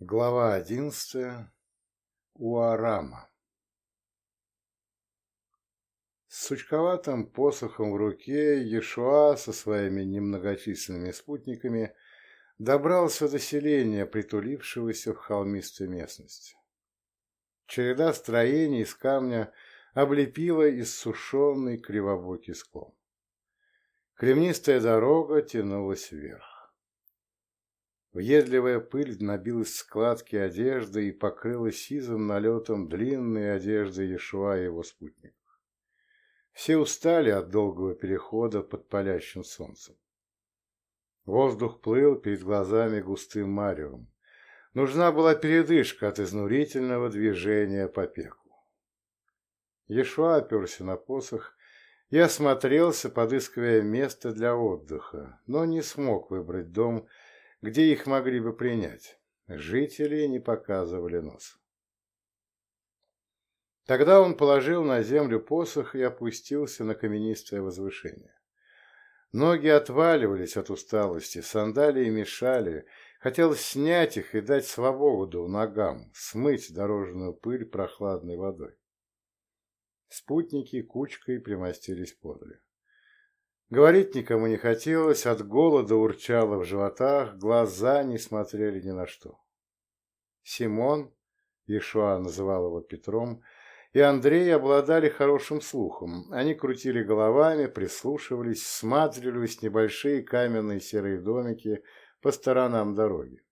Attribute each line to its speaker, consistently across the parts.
Speaker 1: Глава одиннадцатая. Уарама. С сучковатым посохом в руке Ешуа со своими немногочисленными спутниками добрался до селения, притулившегося в холмистой местности. Череда строений из камня облепила иссушенный кривобокий склон. Кремнистая дорога тянулась вверх. Въедливая пыль набилась в складки одежды и покрыла сизым налетом длинные одежды Ешуа и его спутников. Все устали от долгого перехода под палящим солнцем. Воздух плыл перед глазами густым маревом. Нужна была передышка от изнурительного движения по пеклу. Ешуа оперся на посох и осмотрелся, подыскивая место для отдыха, но не смог выбрать дом, где их могли бы принять. Жители не показывали нос. Тогда он положил на землю посох и опустился на каменистое возвышение. Ноги отваливались от усталости, сандалии мешали, хотелось снять их и дать свободу ногам, смыть дорожную пыль прохладной водой. Спутники кучкой примостились подле. Говорить никому не хотелось, от голода урчало в животах, глаза не смотрели ни на что. Симон, Ишуа называл его Петром, и Андрей обладали хорошим слухом. Они крутили головами, прислушивались, всматривались в небольшие каменные серые домики по сторонам дороги.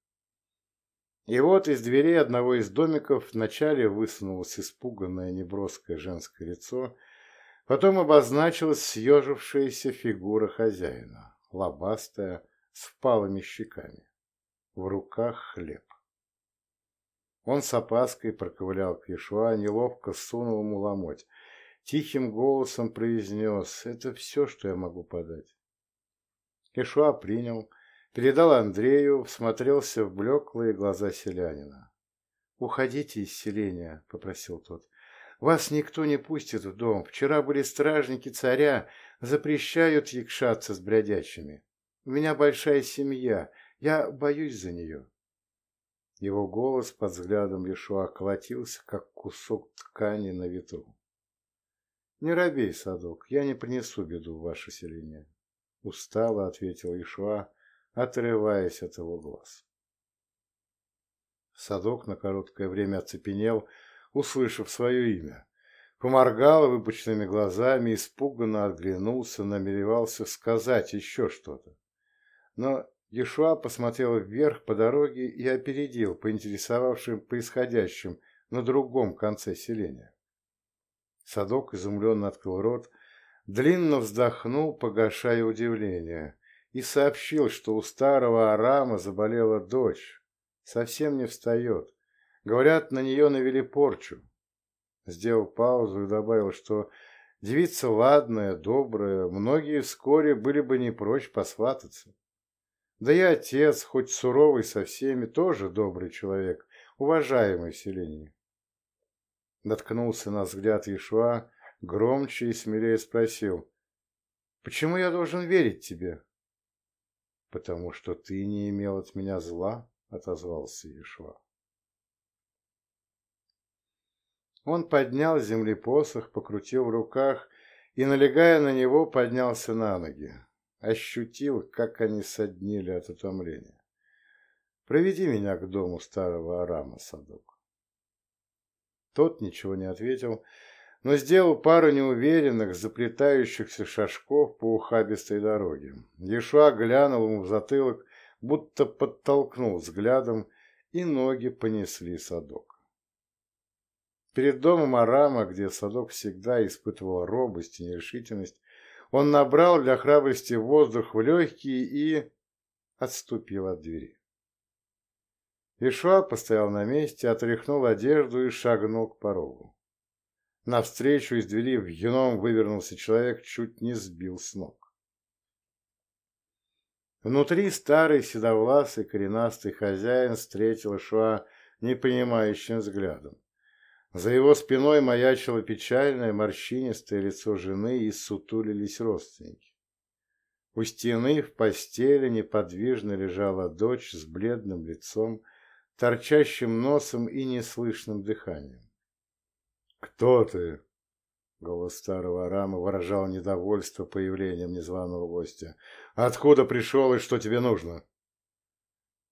Speaker 1: И вот из дверей одного из домиков вначале высунулось испуганное неброское женское лицо Потом обозначилась съежившаяся фигура хозяина, лобастая, с впалыми щеками. В руках хлеб. Он с опаской проковылял к Ешуа, неловко сунул ему ломоть. Тихим голосом произнес «Это все, что я могу подать». Ешуа принял, передал Андрею, всмотрелся в блеклые глаза селянина. «Уходите из селения», — попросил тот. Вас никто не пустит в дом. Вчера были стражники царя, запрещают якшаться с бродячими. У меня большая семья, я боюсь за нее. Его голос под взглядом Ешуа колотился, как кусок ткани на ветру. «Не робей, садок, я не принесу беду в ваше селение», — устало ответил Ишуа, отрываясь от его глаз. Садок на короткое время оцепенел, услышав свое имя. Поморгал выпученными глазами, испуганно оглянулся, намеревался сказать еще что-то. Но Ешуа посмотрел вверх по дороге и опередил, поинтересовавшим происходящим на другом конце селения. Садок изумленно открыл рот, длинно вздохнул, погашая удивление, и сообщил, что у старого Арама заболела дочь, совсем не встает, Говорят, на нее навели порчу. Сделал паузу и добавил, что девица ладная, добрая, многие вскоре были бы не прочь посвататься. Да и отец, хоть суровый со всеми, тоже добрый человек, уважаемый в селении. Наткнулся на взгляд Ишуа, громче и смелее спросил, «Почему я должен верить тебе?» «Потому что ты не имел от меня зла», — отозвался Ишуа. Он поднял с земли посох, покрутил в руках и, налегая на него, поднялся на ноги. Ощутил, как они соднили от утомления. «Проведи меня к дому старого Арама, Садок». Тот ничего не ответил, но сделал пару неуверенных, заплетающихся шажков по ухабистой дороге. Ешуа глянул ему в затылок, будто подтолкнул взглядом, и ноги понесли Садок. Перед домом Арама, где Садок всегда испытывал робость и нерешительность, он набрал для храбрости воздух в легкие и отступил от двери. Ишуа постоял на месте, отряхнул одежду и шагнул к порогу. Навстречу из двери в юном вывернулся человек, чуть не сбил с ног. Внутри старый седовласый коренастый хозяин встретил Ишуа непонимающим взглядом. За его спиной маячило печальное морщинистое лицо жены и сутулились родственники. У стены в постели неподвижно лежала дочь с бледным лицом, торчащим носом и неслышным дыханием. «Кто ты?» Голос старого Арама выражал недовольство появлением незваного гостя. «Откуда пришел и что тебе нужно?»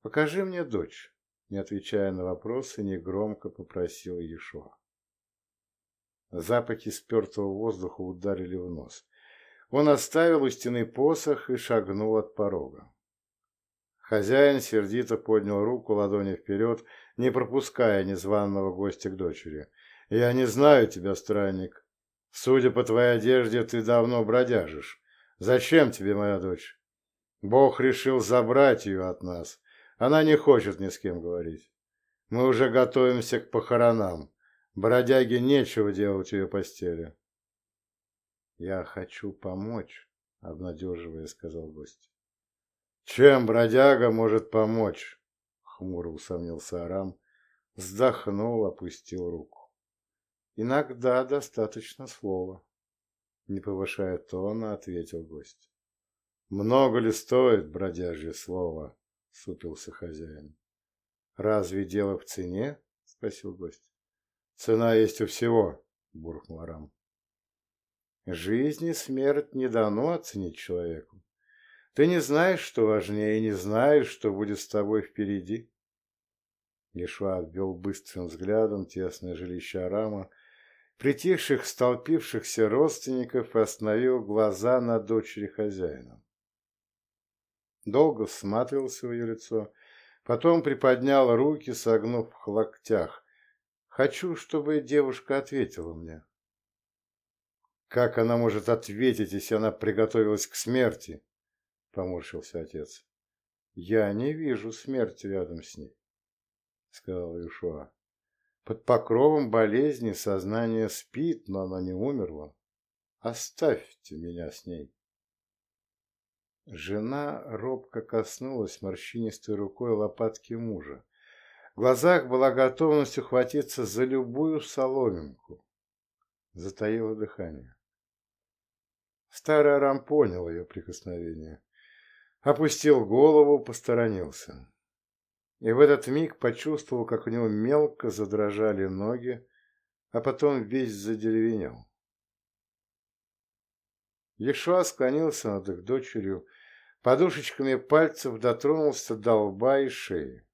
Speaker 1: «Покажи мне дочь», — не отвечая на вопросы, негромко попросил Ешуа. Запахи спертого воздуха ударили в нос. Он оставил у стены посох и шагнул от порога. Хозяин сердито поднял руку ладони вперед, не пропуская незваного гостя к дочери. «Я не знаю тебя, странник. Судя по твоей одежде, ты давно бродяжишь. Зачем тебе моя дочь? Бог решил забрать ее от нас. Она не хочет ни с кем говорить. Мы уже готовимся к похоронам. Бродяге нечего делать ее постели». «Я хочу помочь», — обнадеживая, сказал гость. «Чем бродяга может помочь?» — хмуро усомнился Арам, вздохнул, опустил руку. «Иногда достаточно слова», — не повышая тона, ответил гость. «Много ли стоит бродяжье слово?» — супился хозяин. «Разве дело в цене?» — спросил гость. «Цена есть у всего», — буркнул Арам. «Жизнь и смерть не дано оценить человеку. Ты не знаешь, что важнее, и не знаешь, что будет с тобой впереди. Ешуа обвел быстрым взглядом тесное жилище Арама, притихших, столпившихся родственников и остановил глаза на дочери хозяина. Долго всматривался в ее лицо, потом приподнял руки, согнув в локтях. «Хочу, чтобы девушка ответила мне». «Как она может ответить, если она приготовилась к смерти?» поморщился отец. Я не вижу смерти рядом с ней, сказал Ишуа. Под покровом болезни сознание спит, но оно не умерло. Оставьте меня с ней. Жена робко коснулась морщинистой рукой лопатки мужа. В глазах была готовность ухватиться за любую соломинку. Затаило дыхание. Старый Арам понял ее прикосновение опустил голову, посторонился. И в этот миг почувствовал, как у него мелко задрожали ноги, а потом весь задеревенел. Ешуа склонился над их дочерью, подушечками пальцев дотронулся до лба и шеи.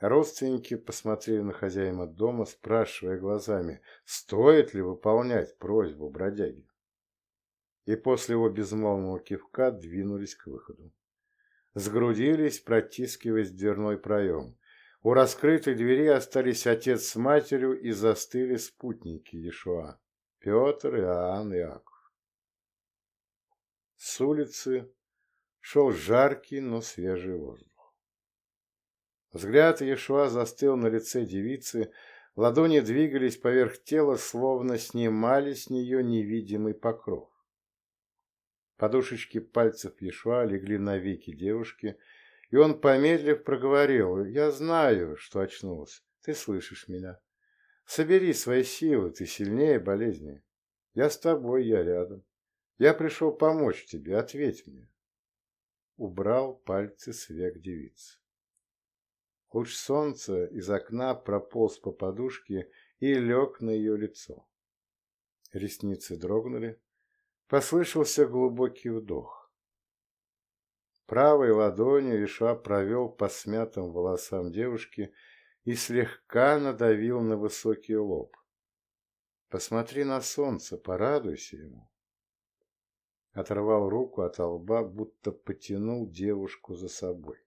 Speaker 1: Родственники посмотрели на хозяина дома, спрашивая глазами, стоит ли выполнять просьбу бродяги. И после его безмолвного кивка двинулись к выходу сгрудились, протискиваясь в дверной проем. У раскрытой двери остались отец с матерью и застыли спутники Иешуа – Петр, Иоанн и Иаков. С улицы шел жаркий, но свежий воздух. Взгляд Иешуа застыл на лице девицы, ладони двигались поверх тела, словно снимали с нее невидимый покров. Подушечки пальцев Ешуа легли на веки девушки, и он, помедлив, проговорил, «Я знаю, что очнулся. Ты слышишь меня. Собери свои силы, ты сильнее болезни. Я с тобой, я рядом. Я пришел помочь тебе, ответь мне». Убрал пальцы с век девицы. Луч солнца из окна прополз по подушке и лег на ее лицо. Ресницы дрогнули, Послышался глубокий вдох. Правой ладонью Иша провел по смятым волосам девушки и слегка надавил на высокий лоб. «Посмотри на солнце, порадуйся ему». Оторвал руку от лба, будто потянул девушку за собой.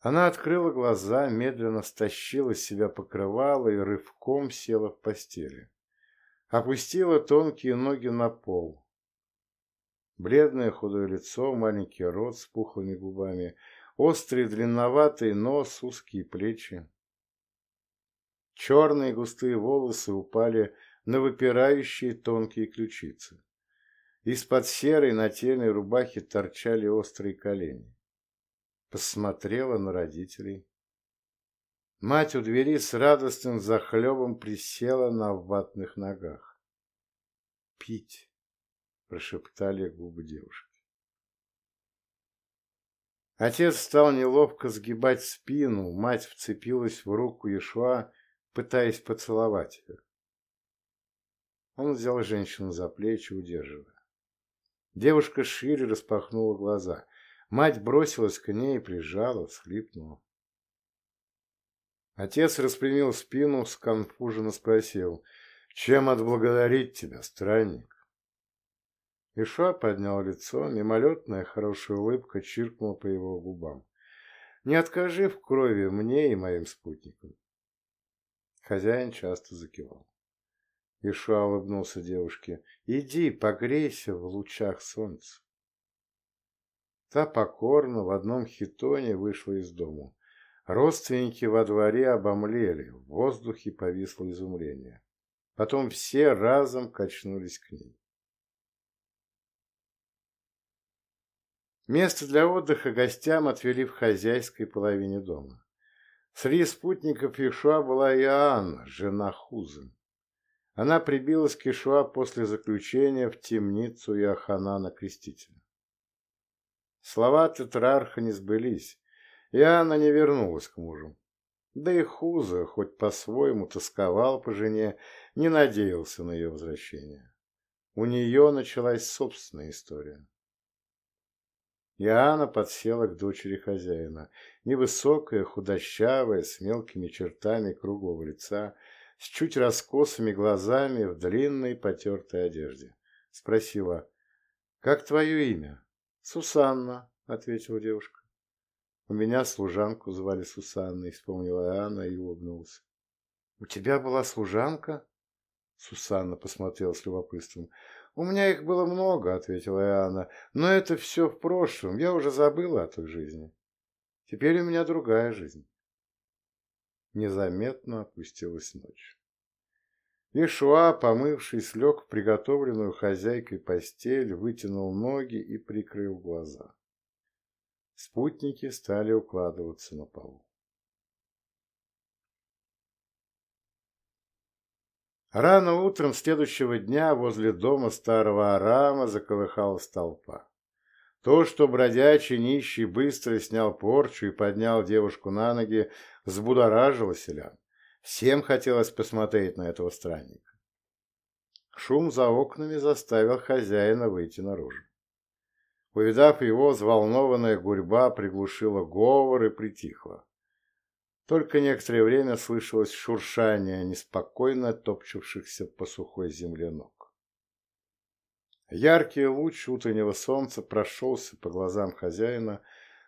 Speaker 1: Она открыла глаза, медленно стащила с себя покрывало и рывком села в постели опустила тонкие ноги на пол. Бледное худое лицо, маленький рот с пухлыми губами, острый длинноватый нос, узкие плечи. Черные густые волосы упали на выпирающие тонкие ключицы. Из-под серой нательной рубахи торчали острые колени. Посмотрела на родителей. Мать у двери с радостным захлебом присела на ватных ногах. «Пить!» – прошептали губы девушки. Отец стал неловко сгибать спину, мать вцепилась в руку Ешуа, пытаясь поцеловать ее. Он взял женщину за плечи, удерживая. Девушка шире распахнула глаза. Мать бросилась к ней, прижала, всхлипнула. Отец распрямил спину, сконфуженно спросил, «Чем отблагодарить тебя, странник?» Иша поднял лицо, мимолетная хорошая улыбка чиркнула по его губам. «Не откажи в крови мне и моим спутникам». Хозяин часто закивал. Иша улыбнулся девушке. «Иди, погрейся в лучах солнца». Та покорно в одном хитоне вышла из дому. Родственники во дворе обомлели, в воздухе повисло изумление. Потом все разом качнулись к ней. Место для отдыха гостям отвели в хозяйской половине дома. Среди спутников Ишуа была Иоанна, жена Хузы. Она прибилась к Ишуа после заключения в темницу Иоханана Крестителя. Слова тетрарха не сбылись, Иоанна не вернулась к мужу. Да и Хуза, хоть по-своему тосковал по жене, не надеялся на ее возвращение. У нее началась собственная история. Иоанна подсела к дочери хозяина, невысокая, худощавая, с мелкими чертами круглого лица, с чуть раскосыми глазами в длинной потертой одежде. Спросила, «Как твое имя?» «Сусанна», — ответила девушка. «У меня служанку звали Сусанной», — вспомнила Иоанна и улыбнулся. «У тебя была служанка?» Сусанна посмотрела с любопытством. «У меня их было много», — ответила Иоанна, — «но это все в прошлом, я уже забыла о той жизни. Теперь у меня другая жизнь». Незаметно опустилась ночь. Ишуа, помывшись, лег в приготовленную хозяйкой постель, вытянул ноги и прикрыл глаза. Спутники стали укладываться на полу. Рано утром следующего дня возле дома старого Арама заколыхалась толпа. То, что бродячий нищий быстро снял порчу и поднял девушку на ноги, взбудоражило селян. Всем хотелось посмотреть на этого странника. Шум за окнами заставил хозяина выйти наружу. Увидав его, взволнованная гурьба приглушила говор и притихла. Только некоторое время слышалось шуршание неспокойно топчущихся по сухой земле ног. Яркий луч утреннего солнца прошелся по глазам хозяина,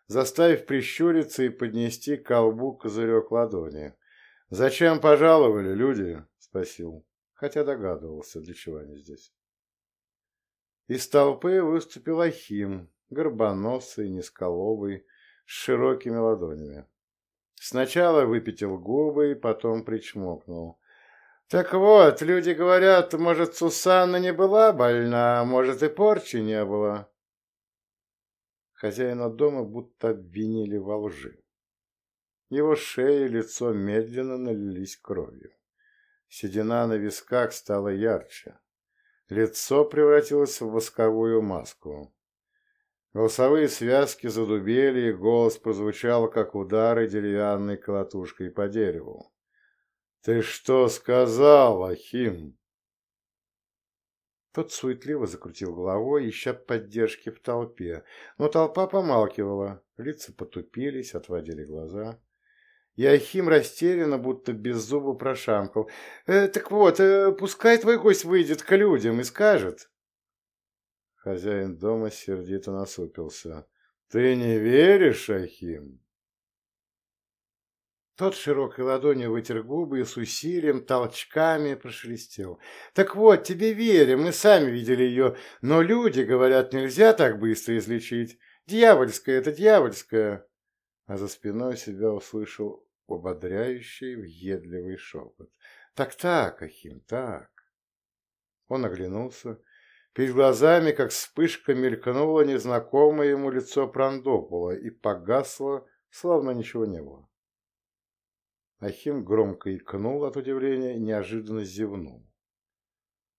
Speaker 1: заставив прищуриться и поднести к колбу козырек ладони. «Зачем пожаловали, люди?» — спросил, хотя догадывался, для чего они здесь. Из толпы выступил Ахим, горбоносый, низколобый, с широкими ладонями. Сначала выпятил губы, потом причмокнул. «Так вот, люди говорят, может, Сусанна не была больна, а может, и порчи не было». Хозяина дома будто обвинили во лжи. Его шея и лицо медленно налились кровью. Седина на висках стала ярче. Лицо превратилось в восковую маску. Голосовые связки задубели, и голос прозвучал, как удары деревянной колотушкой по дереву. «Ты что сказал, Ахим?» Тот суетливо закрутил головой, ища поддержки в толпе, но толпа помалкивала, лица потупились, отводили глаза. И Ахим растерянно, будто без зуба прошамкал. «Э, «Так вот, э, пускай твой гость выйдет к людям и скажет». Хозяин дома сердито насупился. «Ты не веришь, Ахим?» Тот широкой ладонью вытер губы и с усилием толчками прошелестел. «Так вот, тебе верим, мы сами видели ее, но люди, говорят, нельзя так быстро излечить. Дьявольская это дьявольская!» А за спиной себя услышал ободряющий, въедливый шепот. «Так-так, Ахим, так!» Он оглянулся Перед глазами, как вспышка, мелькнуло незнакомое ему лицо Прандопола и погасло, словно ничего не было. Ахим громко икнул от удивления и неожиданно зевнул.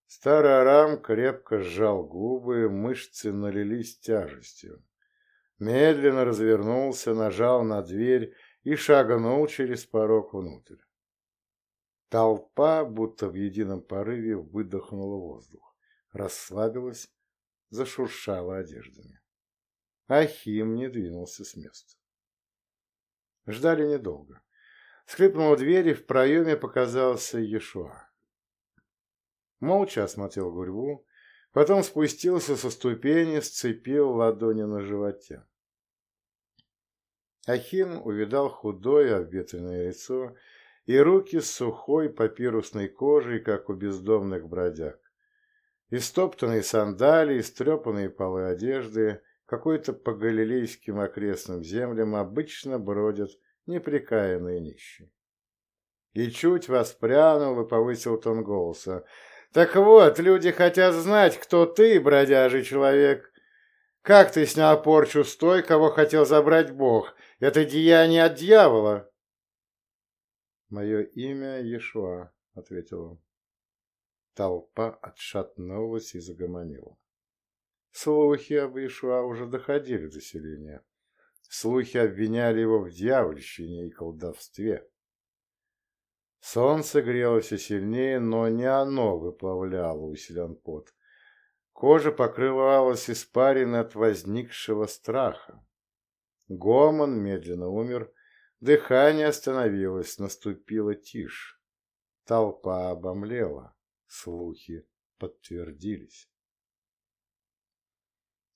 Speaker 1: Старый Арам крепко сжал губы, мышцы налились тяжестью. медленно развернулся, нажал на дверь и шагнул через порог внутрь. Толпа, будто в едином порыве, выдохнула воздух, расслабилась, зашуршала одеждами. Ахим не двинулся с места. Ждали недолго. Скрипнула дверь, и в проеме показался Иешуа. Молча осмотрел гурьбу, потом спустился со ступени, сцепил ладони на животе. Ахим увидал худое обветренное лицо и руки с сухой папирусной кожей, как у бездомных бродяг. Истоптанные сандалии, истрепанные полы одежды, какой-то по галилейским окрестным землям обычно бродят неприкаянные нищие. И чуть воспрянул и повысил тон голоса. «Так вот, люди хотят знать, кто ты, бродяжий человек. Как ты снял порчу с той, кого хотел забрать Бог? Это деяние от дьявола!» «Мое имя Иешуа», — ответил он. Толпа отшатнулась и загомонила. Слухи об Иешуа уже доходили до селения. Слухи обвиняли его в дьявольщине и колдовстве. Солнце грело все сильнее, но не оно выплавляло усилен пот. Кожа покрывалась испариной от возникшего страха. Гомон медленно умер, Дыхание остановилось, наступила тишь. Толпа обомлела, слухи подтвердились.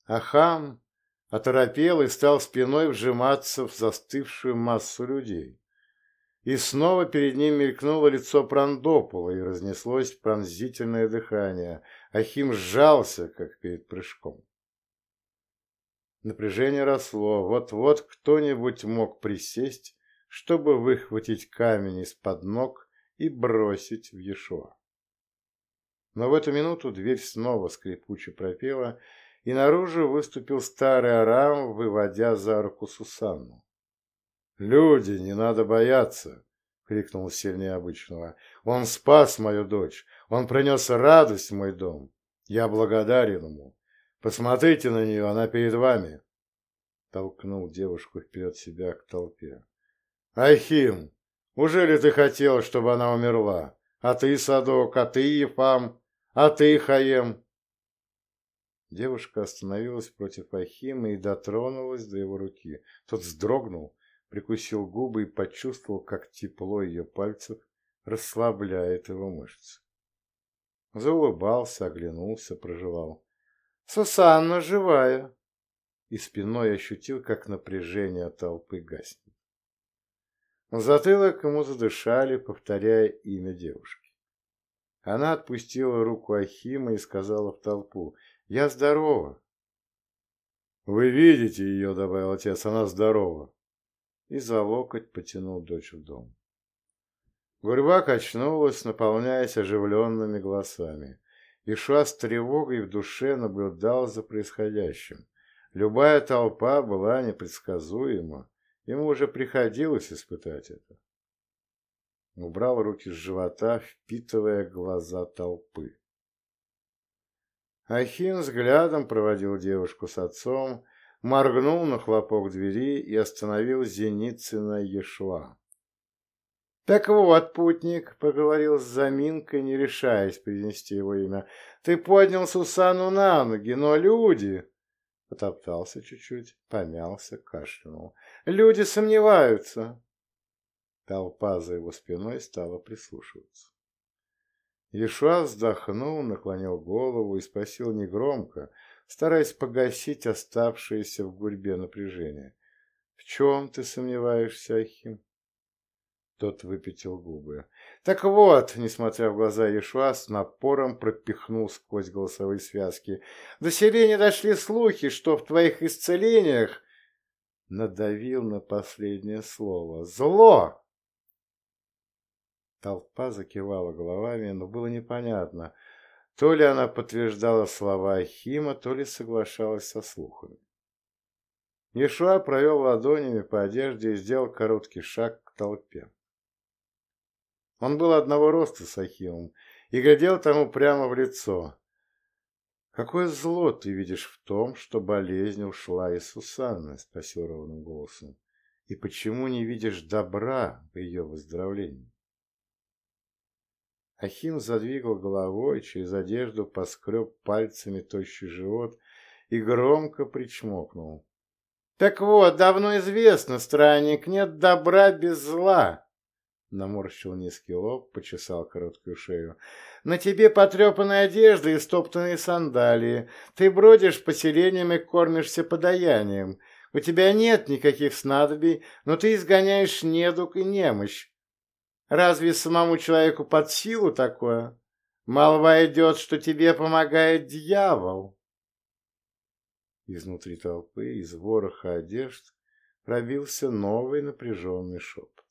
Speaker 1: Ахам оторопел и стал спиной вжиматься в застывшую массу людей. И снова перед ним мелькнуло лицо Прандопола, и разнеслось пронзительное дыхание. Ахим сжался, как перед прыжком. Напряжение росло, вот-вот кто-нибудь мог присесть, чтобы выхватить камень из-под ног и бросить в Ешуа. Но в эту минуту дверь снова скрипуче пропела, и наружу выступил старый Арам, выводя за руку Сусанну. «Люди, не надо бояться!» — крикнул сильнее обычного. «Он спас мою дочь! Он принес радость в мой дом! Я благодарен ему! Посмотрите на нее, она перед вами!» Толкнул девушку вперед себя к толпе. «Айхим, уже ли ты хотел, чтобы она умерла? А ты, Садок, а ты, Ефам, а ты, Хаем?» Девушка остановилась против Ахима и дотронулась до его руки. Тот вздрогнул, прикусил губы и почувствовал, как тепло ее пальцев расслабляет его мышцы. Заулыбался, оглянулся, проживал. «Сусанна живая!» И спиной ощутил, как напряжение толпы гаснет. Затылок ему задышали, повторяя имя девушки. Она отпустила руку Ахима и сказала в толпу, «Я здорова». «Вы видите ее», — добавил отец, — «она здорова». И за локоть потянул дочь в дом. Гурьба качнулась, наполняясь оживленными голосами. Ишуа с тревогой в душе наблюдал за происходящим. Любая толпа была непредсказуема, ему уже приходилось испытать это. Убрал руки с живота, впитывая глаза толпы. Ахин взглядом проводил девушку с отцом, моргнул на хлопок двери и остановил Зеницына Ешуа. «Так вот, путник», — поговорил с заминкой, не решаясь произнести его имя, — «ты поднял Сусану на ноги, но люди...» Потоптался чуть-чуть, помялся, кашлянул. «Люди сомневаются!» Толпа за его спиной стала прислушиваться. Ешуа вздохнул, наклонил голову и спросил негромко, стараясь погасить оставшееся в гурьбе напряжение. «В чем ты сомневаешься, Ахим?» Тот выпятил губы. «Так вот», несмотря в глаза Ешуа, с напором пропихнул сквозь голосовые связки. «До селения дошли слухи, что в твоих исцелениях...» Надавил на последнее слово. «Зло!» Толпа закивала головами, но было непонятно, то ли она подтверждала слова Ахима, то ли соглашалась со слухами. Ешуа провел ладонями по одежде и сделал короткий шаг к толпе. Он был одного роста с Ахимом и глядел тому прямо в лицо. «Какое зло ты видишь в том, что болезнь ушла из Сусанны?» – спросил ровным голосом. «И почему не видишь добра в ее выздоровлении?» Ахим задвигал головой, через одежду поскреб пальцами тощий живот и громко причмокнул. «Так вот, давно известно, странник, нет добра без зла!» Наморщил низкий лоб, почесал короткую шею. «На тебе потрепанная одежда и стоптанные сандалии. Ты бродишь поселением и кормишься подаянием. У тебя нет никаких снадобий, но ты изгоняешь недуг и немощь. Разве самому человеку под силу такое? Молва идет, что тебе помогает дьявол». Изнутри толпы, из вороха одежд, пробился новый напряженный шепот.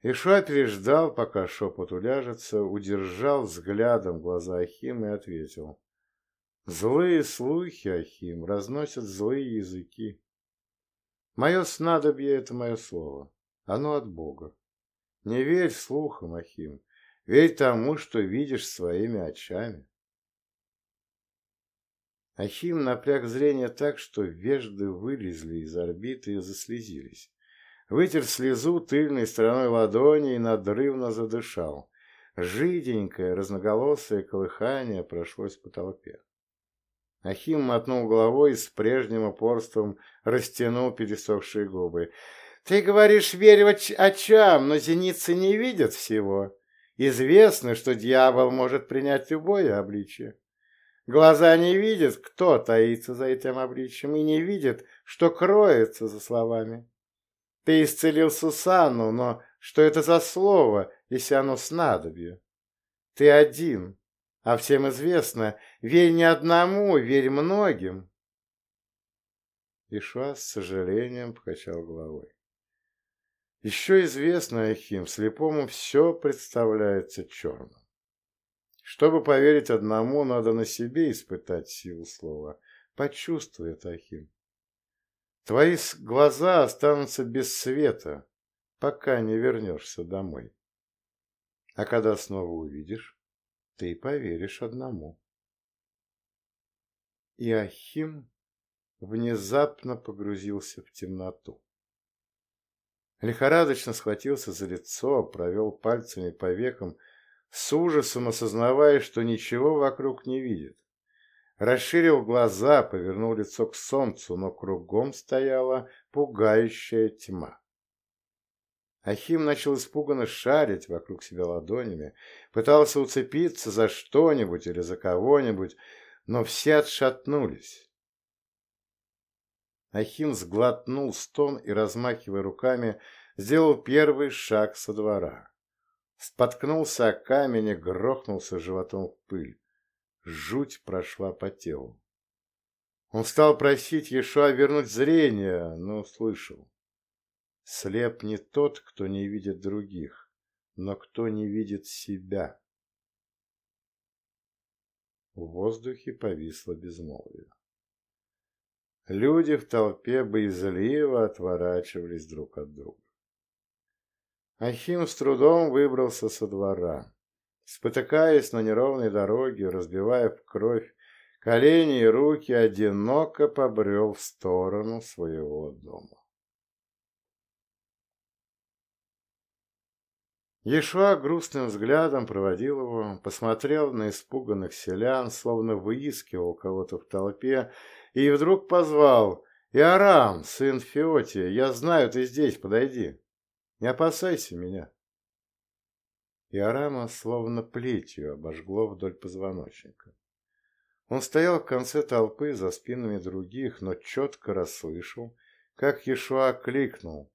Speaker 1: Ишуа переждал, пока шепот уляжется, удержал взглядом глаза Ахим и ответил. «Злые слухи, Ахим, разносят злые языки. Мое снадобье — это мое слово. Оно от Бога. Не верь слухам, Ахим. Верь тому, что видишь своими очами». Ахим напряг зрение так, что вежды вылезли из орбиты и заслезились. Вытер слезу тыльной стороной ладони и надрывно задышал. Жиденькое, разноголосое колыхание прошлось по толпе. Ахим мотнул головой и с прежним упорством растянул пересохшие губы. «Ты говоришь, верь очам, но зеницы не видят всего. Известно, что дьявол может принять любое обличие. Глаза не видят, кто таится за этим обличием, и не видят, что кроется за словами. Ты исцелил Сусану, но что это за слово, если оно снадобье? Ты один, а всем известно, верь не одному, верь многим. Ишуа с сожалением покачал головой. Еще известно, Ахим, слепому все представляется черным. Чтобы поверить одному, надо на себе испытать силу слова. Почувствуй это, Ахим. Твои глаза останутся без света, пока не вернешься домой. А когда снова увидишь, ты поверишь одному. И Ахим внезапно погрузился в темноту. Лихорадочно схватился за лицо, провел пальцами по векам, с ужасом осознавая, что ничего вокруг не видит. Расширил глаза, повернул лицо к солнцу, но кругом стояла пугающая тьма. Ахим начал испуганно шарить вокруг себя ладонями, пытался уцепиться за что-нибудь или за кого-нибудь, но все отшатнулись. Ахим сглотнул стон и, размахивая руками, сделал первый шаг со двора. Споткнулся о камень и грохнулся животом в пыль. Жуть прошла по телу. Он стал просить Ешуа вернуть зрение, но услышал. Слеп не тот, кто не видит других, но кто не видит себя. В воздухе повисло безмолвие. Люди в толпе боязливо отворачивались друг от друга. Ахим с трудом выбрался со двора. Спотыкаясь на неровной дороге, разбивая в кровь колени и руки, одиноко побрел в сторону своего дома. Ешуа грустным взглядом проводил его, посмотрел на испуганных селян, словно выискивал кого-то в толпе, и вдруг позвал «Иорам, сын Феотия, я знаю, ты здесь, подойди. Не опасайся меня» и Арама словно плетью обожгло вдоль позвоночника. Он стоял в конце толпы за спинами других, но четко расслышал, как Ешуа кликнул,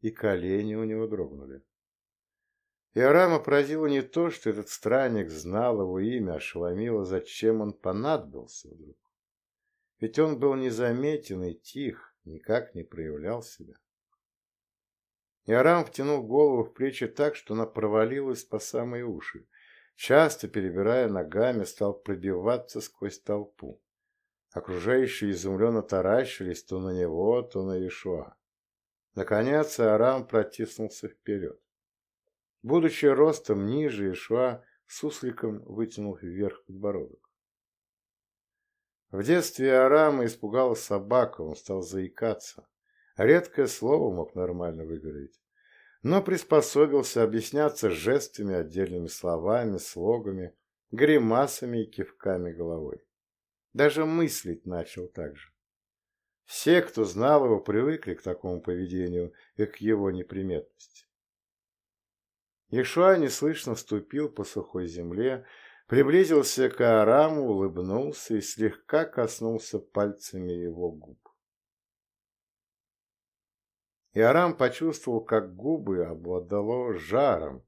Speaker 1: и колени у него дрогнули. И Арама поразило не то, что этот странник знал его имя, ошеломило, зачем он понадобился вдруг. Ведь он был незаметен и тих, никак не проявлял себя. И Арам втянул голову в плечи так, что она провалилась по самые уши. Часто, перебирая ногами, стал пробиваться сквозь толпу. Окружающие изумленно таращились то на него, то на Ишуа. Наконец Арам протиснулся вперед. Будучи ростом ниже Ишуа, сусликом вытянул вверх подбородок. В детстве Арама испугала собака, он стал заикаться. Редкое слово мог нормально выговорить. Но приспособился объясняться жестами, отдельными словами, слогами, гримасами и кивками головой. Даже мыслить начал так же. Все, кто знал его, привыкли к такому поведению и к его неприметности. Ишуа неслышно вступил по сухой земле, приблизился к Араму, улыбнулся и слегка коснулся пальцами его губ. И Арам почувствовал, как губы обладало жаром,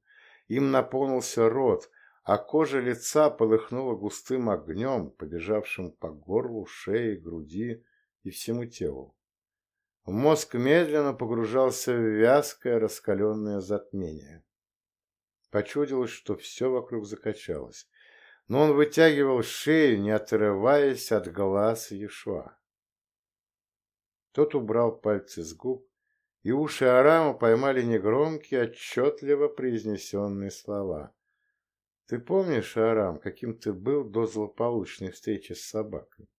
Speaker 1: им наполнился рот, а кожа лица полыхнула густым огнем, побежавшим по горлу, шее, груди и всему телу. Мозг медленно погружался в вязкое раскаленное затмение. Почудилось, что все вокруг закачалось, но он вытягивал шею, не отрываясь от глаз Ешуа. Тот убрал пальцы с губ, и уши Арама поймали негромкие, отчетливо произнесенные слова. «Ты помнишь, Арам, каким ты был до злополучной встречи с собакой?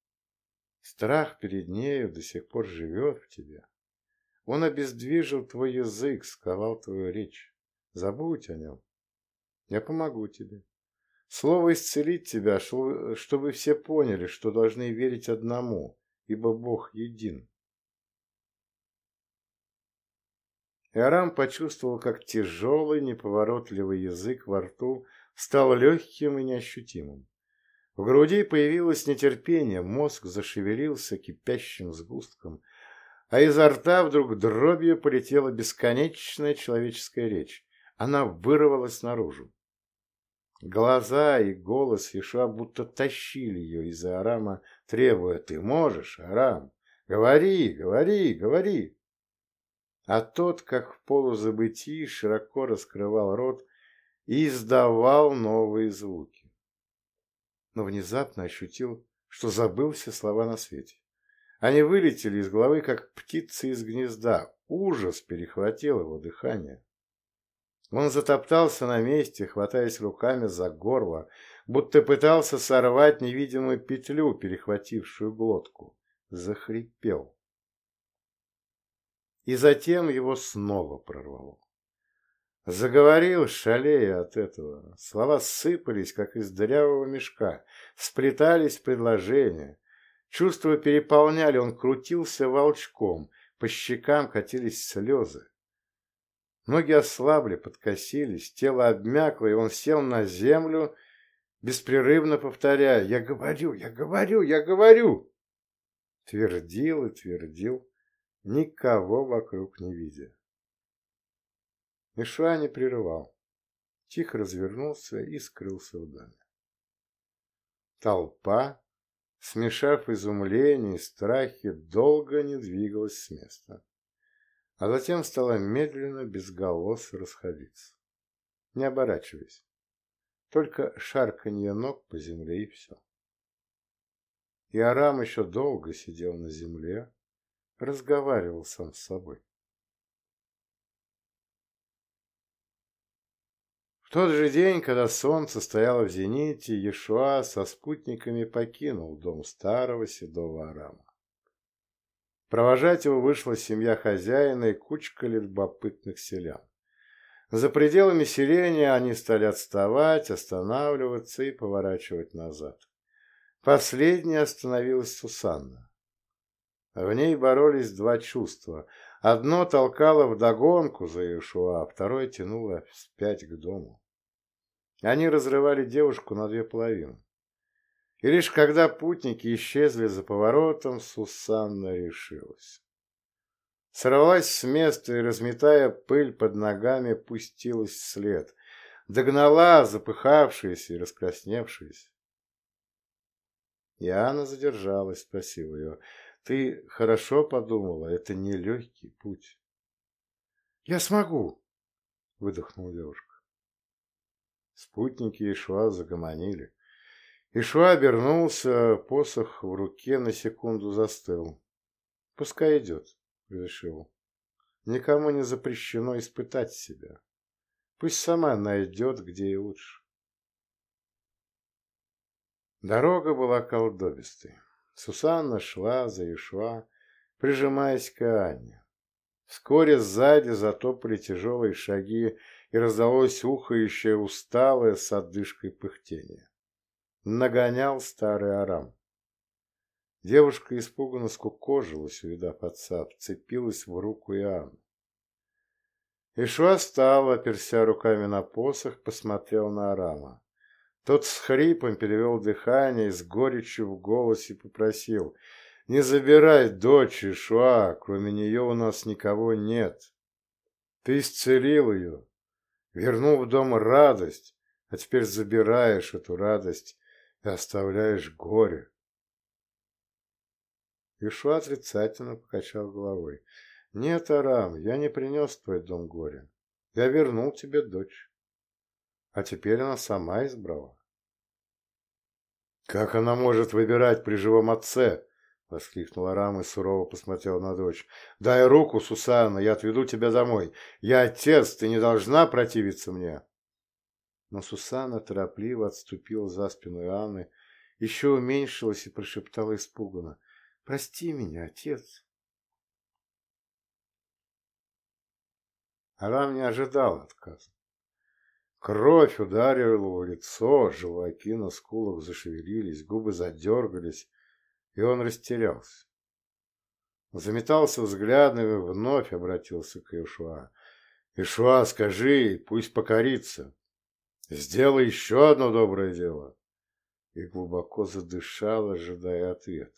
Speaker 1: Страх перед нею до сих пор живет в тебе. Он обездвижил твой язык, сковал твою речь. Забудь о нем. Я помогу тебе. Слово исцелит тебя, чтобы все поняли, что должны верить одному, ибо Бог един. Иорам почувствовал, как тяжелый, неповоротливый язык во рту стал легким и неощутимым. В груди появилось нетерпение, мозг зашевелился кипящим сгустком, а изо рта вдруг дробью полетела бесконечная человеческая речь. Она вырвалась наружу. Глаза и голос Иша будто тащили ее из Арама, требуя «Ты можешь, Арам! Говори, говори, говори!» А тот, как в полузабытии, широко раскрывал рот и издавал новые звуки. Но внезапно ощутил, что забыл все слова на свете. Они вылетели из головы, как птицы из гнезда. Ужас перехватил его дыхание. Он затоптался на месте, хватаясь руками за горло, будто пытался сорвать невидимую петлю, перехватившую глотку. Захрипел. И затем его снова прорвало. Заговорил, шалея от этого. Слова сыпались, как из дырявого мешка, сплетались в предложения. Чувства переполняли, он крутился волчком, по щекам катились слезы. Ноги ослабли, подкосились, тело обмякло, и он сел на землю, беспрерывно повторяя «Я говорю, я говорю, я говорю!» Твердил и твердил, никого вокруг не видя. Миша не прерывал, тихо развернулся и скрылся в доме. Толпа, смешав изумление и страхи, долго не двигалась с места а затем стала медленно, без голос расходиться. Не оборачиваясь. Только шарканье ног по земле и все. И Арам еще долго сидел на земле, разговаривал сам с собой. В тот же день, когда солнце стояло в зените, Ешуа со спутниками покинул дом старого седого Арама. Провожать его вышла семья хозяина и кучка любопытных селян. За пределами селения они стали отставать, останавливаться и поворачивать назад. Последней остановилась Сусанна. В ней боролись два чувства. Одно толкало вдогонку за Иешуа, а второе тянуло вспять к дому. Они разрывали девушку на две половины. И лишь когда путники исчезли за поворотом, Сусанна решилась. Сорвалась с места и, разметая пыль под ногами, пустилась вслед. Догнала запыхавшаяся и раскрасневшаяся. Анна задержалась, спросила ее. «Ты хорошо подумала, это нелегкий путь». «Я смогу!» — выдохнула девушка. Спутники Ишуа загомонили. Ишуа обернулся, посох в руке на секунду застыл. «Пускай идет», — решил. «Никому не запрещено испытать себя. Пусть сама найдет, где и лучше». Дорога была колдобистой. Сусанна шла за Ишва, прижимаясь к Анне. Вскоре сзади затопали тяжелые шаги, и раздалось ухающее, усталое с отдышкой пыхтение. Нагонял старый арам. Девушка испуганно скукожилась, увидав отца, вцепилась в руку Иоанна. Ишва встал, оперся руками на посох, посмотрел на Арама. Тот с хрипом перевел дыхание и с горечью в голосе попросил «Не забирай дочь Ишуа, кроме нее у нас никого нет. Ты исцелил ее, вернул в дом радость, а теперь забираешь эту радость и оставляешь горе». Ишуа отрицательно покачал головой. «Нет, Арам, я не принес твой дом горе. Я вернул тебе дочь. А теперь она сама избрала». «Как она может выбирать при живом отце?» — воскликнул Арам и сурово посмотрел на дочь. «Дай руку, Сусанна, я отведу тебя домой. Я отец, ты не должна противиться мне». Но Сусанна торопливо отступила за спину Иоанны, еще уменьшилась и прошептала испуганно. «Прости меня, отец». Арам не ожидал отказа. Кровь ударила его лицо, желваки на скулах зашевелились, губы задергались, и он растерялся. Заметался взглядом и вновь обратился к Ишуа. «Ишуа, скажи, пусть покорится. Сделай еще одно доброе дело». И глубоко задышал, ожидая ответа.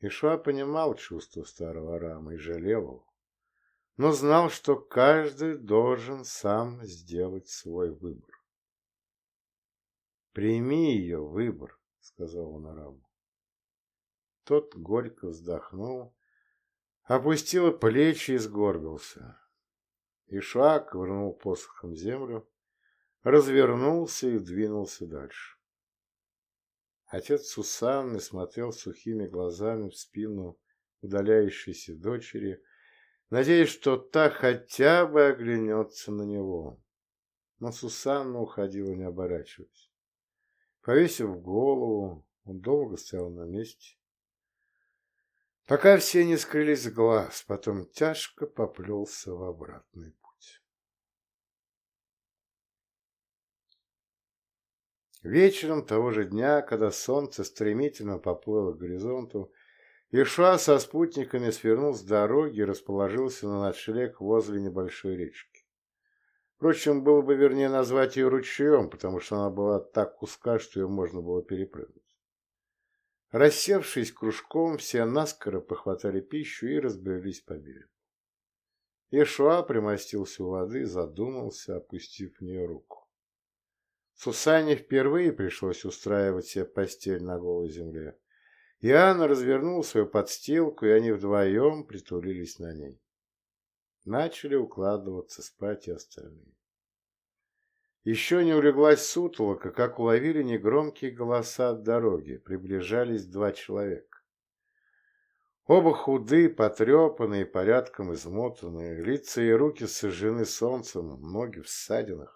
Speaker 1: Ишуа понимал чувство старого Рама и жалел его но знал, что каждый должен сам сделать свой выбор. «Прими ее выбор», — сказал он арабу. Тот горько вздохнул, опустил плечи и сгорбился. Ишак вернул посохом землю, развернулся и двинулся дальше. Отец Сусанны смотрел сухими глазами в спину удаляющейся дочери, надеясь, что та хотя бы оглянется на него. Но Сусанна уходила, не оборачиваясь. Повесив голову, он долго стоял на месте, пока все не скрылись с глаз, потом тяжко поплелся в обратный путь. Вечером того же дня, когда солнце стремительно поплыло к горизонту, Иша со спутниками свернул с дороги и расположился на ночлег возле небольшой речки. Впрочем, было бы вернее назвать ее ручьем, потому что она была так узка, что ее можно было перепрыгнуть. Рассевшись кружком, все наскоро похватали пищу и разбрелись по берегу. Ишуа примостился у воды, задумался, опустив в нее руку. Сусане впервые пришлось устраивать себе постель на голой земле. Иоанн развернул свою подстилку, и они вдвоем притулились на ней. Начали укладываться спать и остальные. Еще не улеглась сутолока, как уловили негромкие голоса от дороги. Приближались два человека. Оба худы, потрепанные, порядком измотанные, лица и руки сожжены солнцем, ноги в ссадинах.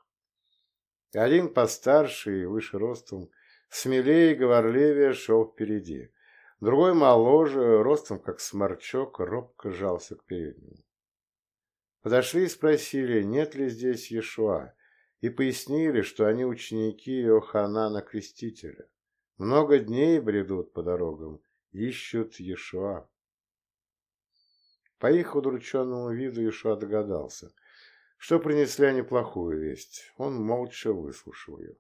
Speaker 1: Один постарше и выше ростом, смелее и говорливее шел впереди. Другой моложе, ростом как сморчок, робко жался к переднему. Подошли и спросили, нет ли здесь Иешуа, и пояснили, что они ученики Иоханана Крестителя. Много дней бредут по дорогам, ищут Иешуа. По их удрученному виду Иешуа догадался, что принесли они плохую весть. Он молча выслушал ее.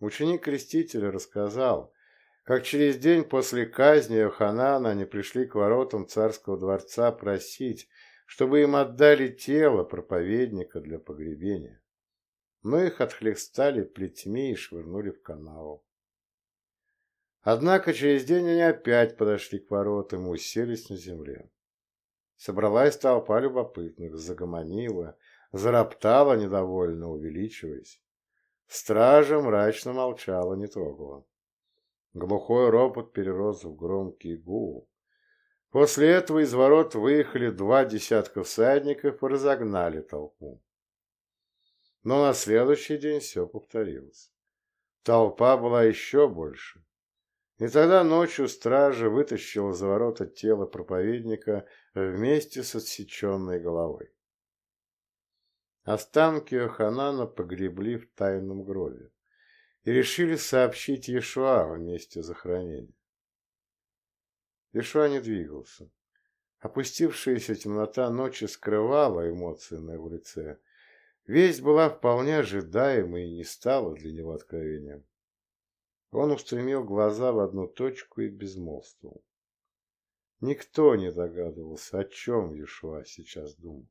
Speaker 1: Ученик Крестителя рассказал, как через день после казни Йоханана они пришли к воротам царского дворца просить, чтобы им отдали тело проповедника для погребения. Но их отхлестали плетьми и швырнули в канаву. Однако через день они опять подошли к воротам и уселись на земле. Собралась толпа любопытных, загомонила, зароптала недовольно, увеличиваясь. Стража мрачно молчала, не трогала. Глухой ропот перерос в громкий гул. После этого из ворот выехали два десятка всадников и разогнали толпу. Но на следующий день все повторилось. Толпа была еще больше. И тогда ночью стража вытащила за ворота тело проповедника вместе с отсеченной головой. Останки Ханана погребли в тайном гробе и решили сообщить Иешуа в месте захоронения. Иешуа не двигался. Опустившаяся темнота ночи скрывала эмоции на его лице. Весть была вполне ожидаемой и не стала для него откровением. Он устремил глаза в одну точку и безмолвствовал. Никто не догадывался, о чем Иешуа сейчас думал.